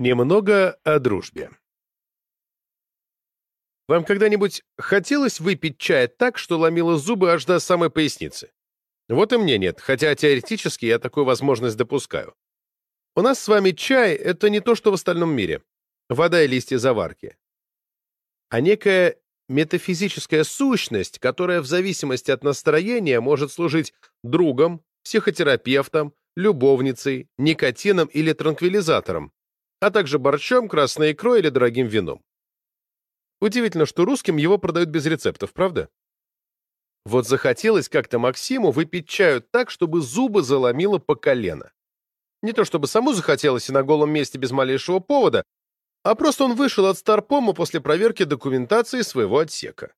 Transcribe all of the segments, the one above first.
Немного о дружбе. Вам когда-нибудь хотелось выпить чая так, что ломило зубы аж до самой поясницы? Вот и мне нет, хотя теоретически я такую возможность допускаю. У нас с вами чай — это не то, что в остальном мире. Вода и листья заварки. А некая метафизическая сущность, которая в зависимости от настроения может служить другом, психотерапевтом, любовницей, никотином или транквилизатором, а также борщом, красной икрой или дорогим вином. Удивительно, что русским его продают без рецептов, правда? Вот захотелось как-то Максиму выпить чаю так, чтобы зубы заломило по колено. Не то чтобы саму захотелось и на голом месте без малейшего повода, а просто он вышел от Старпома после проверки документации своего отсека.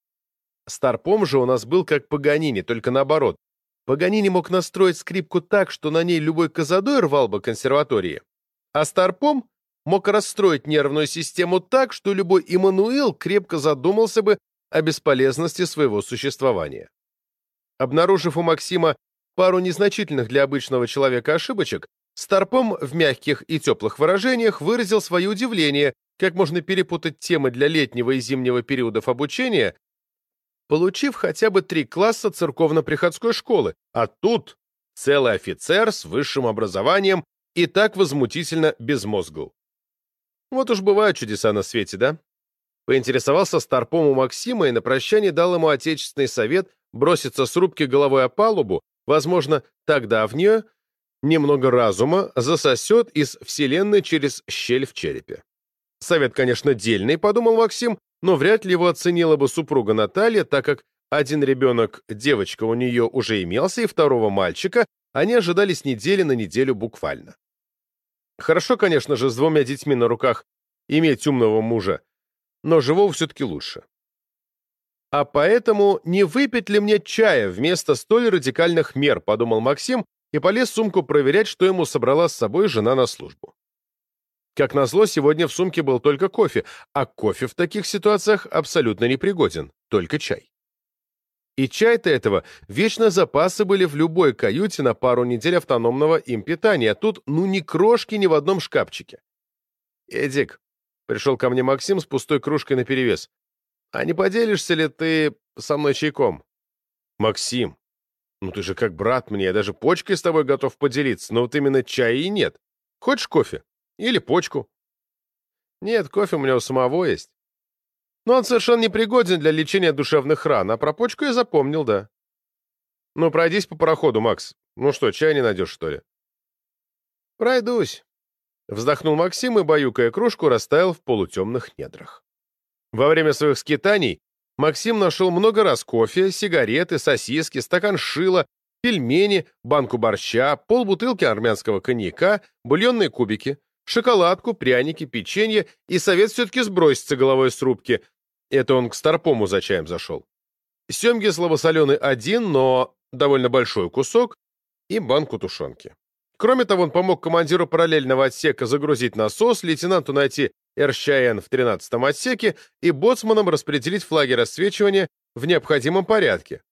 Старпом же у нас был как Паганини, только наоборот. Паганини мог настроить скрипку так, что на ней любой казадой рвал бы консерватории, а Старпом мог расстроить нервную систему так, что любой Иммануил крепко задумался бы о бесполезности своего существования. Обнаружив у Максима пару незначительных для обычного человека ошибочек, Старпом в мягких и теплых выражениях выразил свое удивление, как можно перепутать темы для летнего и зимнего периодов обучения, получив хотя бы три класса церковно-приходской школы, а тут целый офицер с высшим образованием и так возмутительно безмозгл. Вот уж бывают чудеса на свете, да? Поинтересовался старпом у Максима и на прощание дал ему отечественный совет броситься с рубки головой о палубу, возможно, тогда в нее немного разума засосет из вселенной через щель в черепе. Совет, конечно, дельный, подумал Максим, но вряд ли его оценила бы супруга Наталья, так как один ребенок, девочка у нее уже имелся, и второго мальчика они ожидали с недели на неделю буквально. Хорошо, конечно же, с двумя детьми на руках иметь умного мужа, но живого все-таки лучше. А поэтому не выпить ли мне чая вместо столь радикальных мер, подумал Максим и полез в сумку проверять, что ему собрала с собой жена на службу. Как назло, сегодня в сумке был только кофе, а кофе в таких ситуациях абсолютно непригоден, только чай. И чай-то этого вечно запасы были в любой каюте на пару недель автономного им питания, а тут ну ни крошки ни в одном шкафчике. «Эдик», — пришел ко мне Максим с пустой кружкой наперевес, «а не поделишься ли ты со мной чайком?» «Максим, ну ты же как брат мне, я даже почкой с тобой готов поделиться, но вот именно чая и нет. Хочешь кофе? Или почку?» «Нет, кофе у меня у самого есть. Но он совершенно непригоден для лечения душевных ран, а про почку я запомнил, да. Ну, пройдись по пароходу, Макс. Ну что, чай не найдешь, что ли? Пройдусь. Вздохнул Максим и, баюкая кружку, растаял в полутемных недрах. Во время своих скитаний Максим нашел много раз кофе, сигареты, сосиски, стакан шила, пельмени, банку борща, полбутылки армянского коньяка, бульонные кубики, шоколадку, пряники, печенье и совет все-таки сброситься головой с рубки. Это он к Старпому за чаем зашел. Семги слабосоленый один, но довольно большой кусок и банку тушенки. Кроме того, он помог командиру параллельного отсека загрузить насос, лейтенанту найти РЩН в 13-м отсеке и боцманам распределить флаги рассвечивания в необходимом порядке.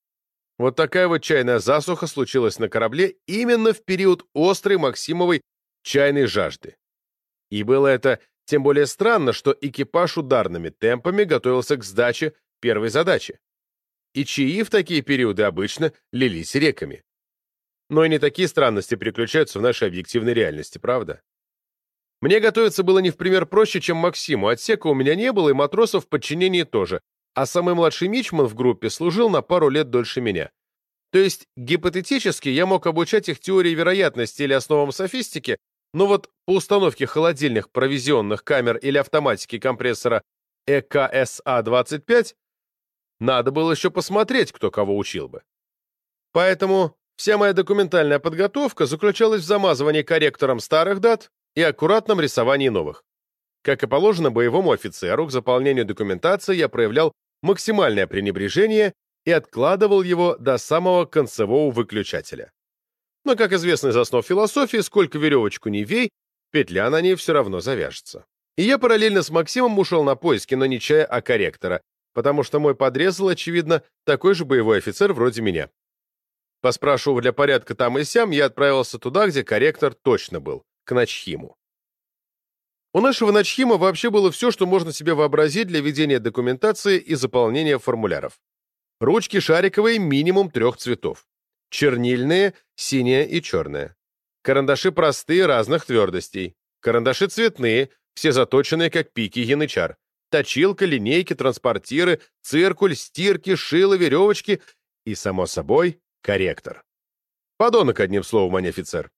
Вот такая вот чайная засуха случилась на корабле именно в период острой Максимовой чайной жажды. И было это тем более странно, что экипаж ударными темпами готовился к сдаче первой задачи. И чаи в такие периоды обычно лились реками. Но и не такие странности переключаются в нашей объективной реальности, правда? Мне готовиться было не в пример проще, чем Максиму. Отсека у меня не было, и матросов в подчинении тоже. А самый младший мичман в группе служил на пару лет дольше меня. То есть, гипотетически, я мог обучать их теории вероятности или основам софистики, но вот по установке холодильных провизионных камер или автоматики компрессора ЭКСА-25 надо было еще посмотреть, кто кого учил бы. Поэтому вся моя документальная подготовка заключалась в замазывании корректором старых дат и аккуратном рисовании новых. Как и положено боевому офицеру, к заполнению документации я проявлял максимальное пренебрежение и откладывал его до самого концевого выключателя. Но, как известно из основ философии, сколько веревочку не вей, петля на ней все равно завяжется. И я параллельно с Максимом ушел на поиски, но не чая, а корректора, потому что мой подрезал, очевидно, такой же боевой офицер вроде меня. Поспрашивав для порядка там и сям, я отправился туда, где корректор точно был, к Начхиму. У нашего начхима вообще было все, что можно себе вообразить для ведения документации и заполнения формуляров. Ручки шариковые минимум трех цветов. Чернильные, синяя и черная. Карандаши простые, разных твердостей. Карандаши цветные, все заточенные, как пики янычар. Точилка, линейки, транспортиры, циркуль, стирки, шило, веревочки и, само собой, корректор. Подонок, одним словом, а не офицер.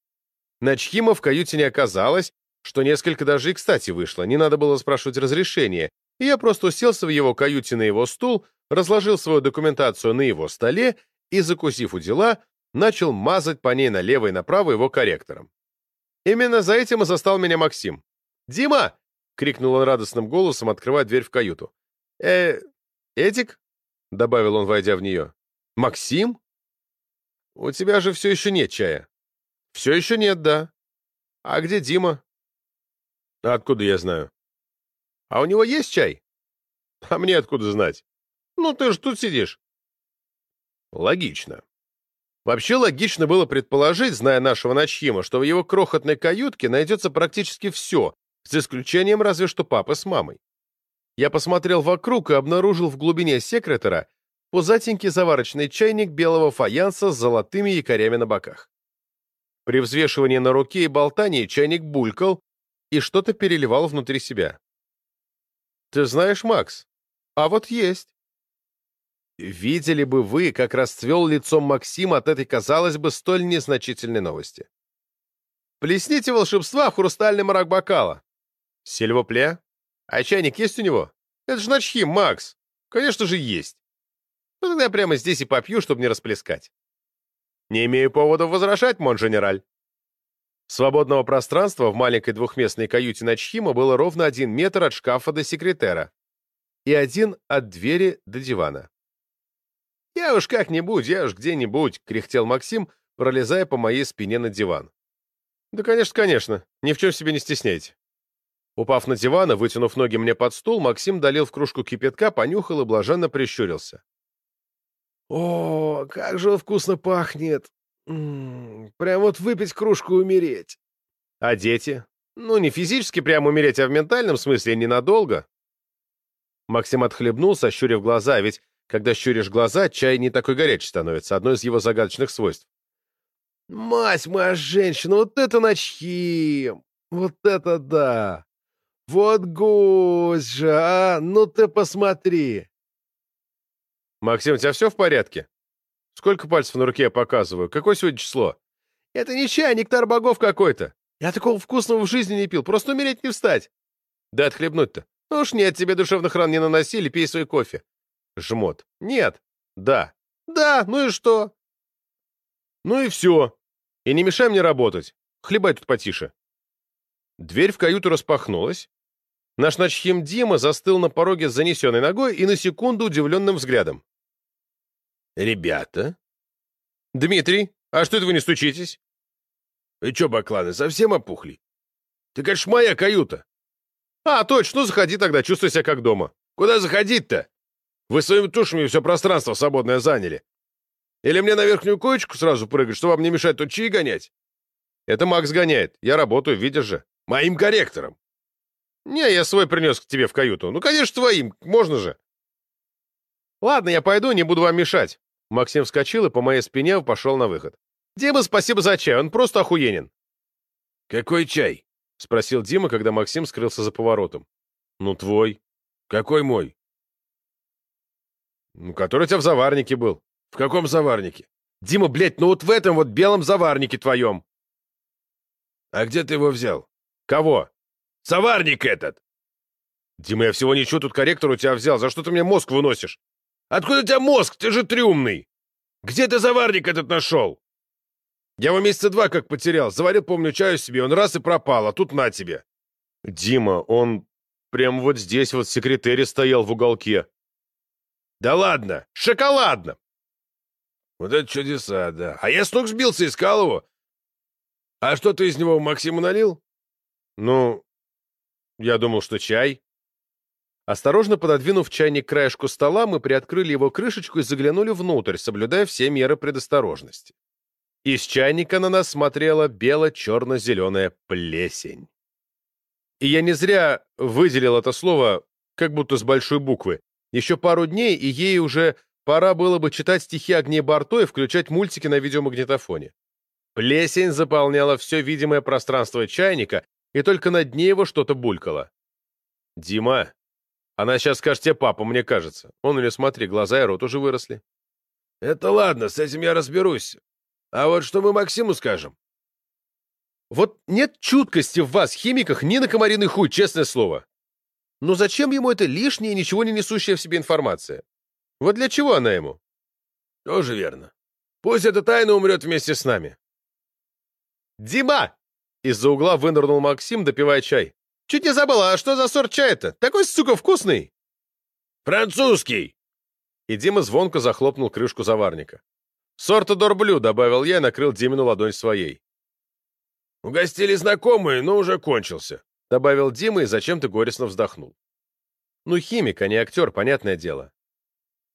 Начхима в каюте не оказалось, что несколько даже и кстати вышло, не надо было спрашивать разрешения, и я просто уселся в его каюте на его стул, разложил свою документацию на его столе и, закусив у дела, начал мазать по ней налево и направо его корректором. Именно за этим и застал меня Максим. «Дима!» — крикнул он радостным голосом, открывая дверь в каюту. «Э, Эдик?» — добавил он, войдя в нее. «Максим? У тебя же все еще нет чая». «Все еще нет, да. А где Дима?» «А откуда я знаю?» «А у него есть чай?» «А мне откуда знать?» «Ну, ты же тут сидишь». Логично. Вообще логично было предположить, зная нашего Начхима, что в его крохотной каютке найдется практически все, за исключением разве что папы с мамой. Я посмотрел вокруг и обнаружил в глубине секретера пузатенький заварочный чайник белого фаянса с золотыми якорями на боках. При взвешивании на руке и болтании чайник булькал и что-то переливал внутри себя. «Ты знаешь, Макс, а вот есть». Видели бы вы, как расцвел лицом Максим от этой, казалось бы, столь незначительной новости. Плесните волшебства в хрустальный мрак бокала. Сильвопле? А чайник есть у него? Это же начхим, Макс. Конечно же, есть. Ну тогда я прямо здесь и попью, чтобы не расплескать. Не имею повода возражать, мон-женераль. Свободного пространства в маленькой двухместной каюте Начхима было ровно один метр от шкафа до секретера и один от двери до дивана. «Я уж как-нибудь, я уж где-нибудь», — кряхтел Максим, пролезая по моей спине на диван. «Да, конечно, конечно. Ни в чем себе не стесняйте». Упав на диван и вытянув ноги мне под стул, Максим долил в кружку кипятка, понюхал и блаженно прищурился. «О, как же вкусно пахнет! Прям вот выпить кружку и умереть!» «А дети? Ну, не физически прямо умереть, а в ментальном смысле ненадолго». Максим отхлебнул, сощурив глаза, ведь когда щуришь глаза, чай не такой горячий становится, одно из его загадочных свойств. «Мать моя женщина, вот это начхим! Вот это да! Вот гусь же, а! Ну ты посмотри!» «Максим, у тебя все в порядке? Сколько пальцев на руке я показываю? Какое сегодня число?» «Это не чай, нектар богов какой-то. Я такого вкусного в жизни не пил, просто умереть не встать». «Да отхлебнуть-то. Ну уж нет, тебе душевных ран не наносили, пей свой кофе». Жмот. Нет. Да. Да, ну и что? Ну и все. И не мешай мне работать. Хлебай тут потише. Дверь в каюту распахнулась. Наш начхим Дима застыл на пороге с занесенной ногой и на секунду удивленным взглядом. «Ребята?» «Дмитрий, а что это вы не стучитесь?» «Вы что, бакланы, совсем опухли? Ты, конечно, моя каюта». «А, точно, ну заходи тогда, чувствуй себя как дома». «Куда заходить-то?» Вы своими тушами все пространство свободное заняли. Или мне на верхнюю коечку сразу прыгать, что вам не мешать тут чаи гонять? Это Макс гоняет. Я работаю, видишь же. Моим корректором. Не, я свой принес к тебе в каюту. Ну, конечно, твоим. Можно же. Ладно, я пойду, не буду вам мешать. Максим вскочил и по моей спине пошел на выход. Дима, спасибо за чай, он просто охуенен. Какой чай? Спросил Дима, когда Максим скрылся за поворотом. Ну, твой. Какой мой? Ну, который у тебя в заварнике был. В каком заварнике? Дима, блядь, ну вот в этом вот белом заварнике твоем. А где ты его взял? Кого? Заварник этот! Дима, я всего ничего тут корректор у тебя взял. За что ты мне мозг выносишь? Откуда у тебя мозг? Ты же трюмный. Где ты заварник этот нашел? Я его месяца два как потерял. Заварил, помню, чаю себе, он раз и пропал, а тут на тебе. Дима, он прям вот здесь вот в секретаре стоял в уголке. Да ладно, шоколадно. Вот это чудеса, да. А я с ног сбился, искал его. А что ты из него Максиму налил? Ну, я думал, что чай. Осторожно пододвинув чайник к краешку стола, мы приоткрыли его крышечку и заглянули внутрь, соблюдая все меры предосторожности. Из чайника на нас смотрела бело-черно-зеленая плесень. И я не зря выделил это слово как будто с большой буквы. Еще пару дней, и ей уже пора было бы читать стихи Агнии Барто и включать мультики на видеомагнитофоне. Плесень заполняла все видимое пространство чайника, и только на дне его что-то булькало. «Дима, она сейчас скажет тебе папа, мне кажется. Он или смотри, глаза и рот уже выросли». «Это ладно, с этим я разберусь. А вот что мы Максиму скажем?» «Вот нет чуткости в вас, химиках, ни на комариный хуй, честное слово. Но зачем ему это лишняя, ничего не несущая в себе информация? Вот для чего она ему?» «Тоже верно. Пусть эта тайна умрет вместе с нами». «Дима!» Из-за угла вынырнул Максим, допивая чай. «Чуть не забыла, а что за сорт чая-то? Такой, сука, вкусный!» «Французский!» И Дима звонко захлопнул крышку заварника. «Сорта Дорблю», — добавил я и накрыл Димину ладонь своей. «Угостили знакомые, но уже кончился», — добавил Дима и зачем-то горестно вздохнул. «Ну, химик, а не актер, понятное дело».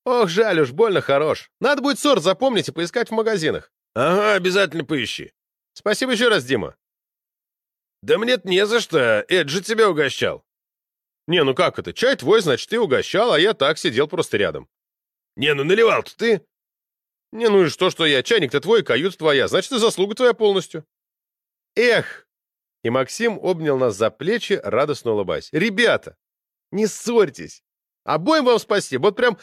«Ох, жаль уж, больно хорош. Надо будет сорт запомнить и поискать в магазинах». «Ага, обязательно поищи». «Спасибо еще раз, Дима». «Да мне не за что, Эд же тебя угощал». «Не, ну как это? Чай твой, значит, ты угощал, а я так сидел просто рядом». «Не, ну наливал-то ты». «Не, ну и что, что я? Чайник-то твой, кают твоя, значит, и заслуга твоя полностью». «Эх!» И Максим обнял нас за плечи, радостно улыбаясь. «Ребята, не ссорьтесь! Обоим вам спасибо! Вот прям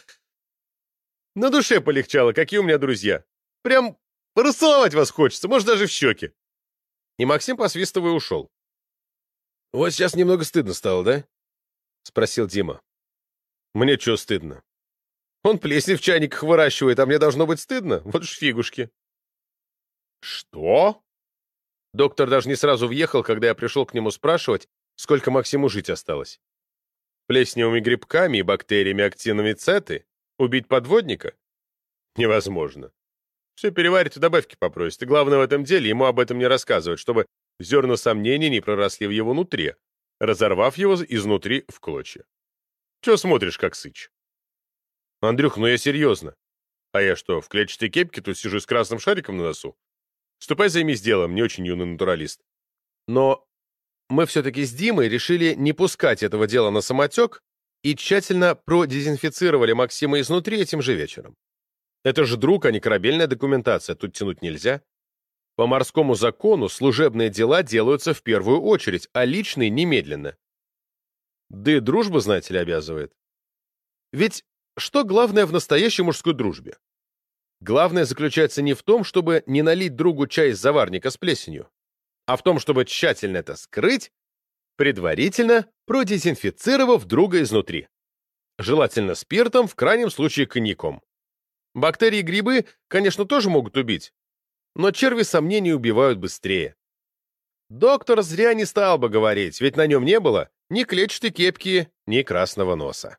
на душе полегчало, какие у меня друзья! Прям расцеловать вас хочется, может, даже в щеки!» И Максим, посвистывая, ушел. «Вот сейчас немного стыдно стало, да?» — спросил Дима. «Мне что стыдно? Он плесни в чайниках выращивает, а мне должно быть стыдно? Вот ж фигушки!» «Что?» Доктор даже не сразу въехал, когда я пришел к нему спрашивать, сколько Максиму жить осталось. Плесневыми грибками и бактериями актиновой цеты? Убить подводника? Невозможно. Все переварит и добавки попросит, и главное в этом деле ему об этом не рассказывать, чтобы зерна сомнений не проросли в его нутре, разорвав его изнутри в клочья. Че смотришь, как сыч? Андрюх, ну я серьезно. А я что, в клетчатой кепке тут сижу с красным шариком на носу? Ступай займись делом, не очень юный натуралист. Но мы все-таки с Димой решили не пускать этого дела на самотек и тщательно продезинфицировали Максима изнутри этим же вечером. Это же друг, а не корабельная документация, тут тянуть нельзя. По морскому закону служебные дела делаются в первую очередь, а личные — немедленно. Да и дружба, знаете ли, обязывает. Ведь что главное в настоящей мужской дружбе? Главное заключается не в том, чтобы не налить другу чай из заварника с плесенью, а в том, чтобы тщательно это скрыть, предварительно продезинфицировав друга изнутри. Желательно спиртом, в крайнем случае коньяком. Бактерии и грибы, конечно, тоже могут убить, но черви сомнений убивают быстрее. Доктор зря не стал бы говорить, ведь на нем не было ни клетчатой кепки, ни красного носа.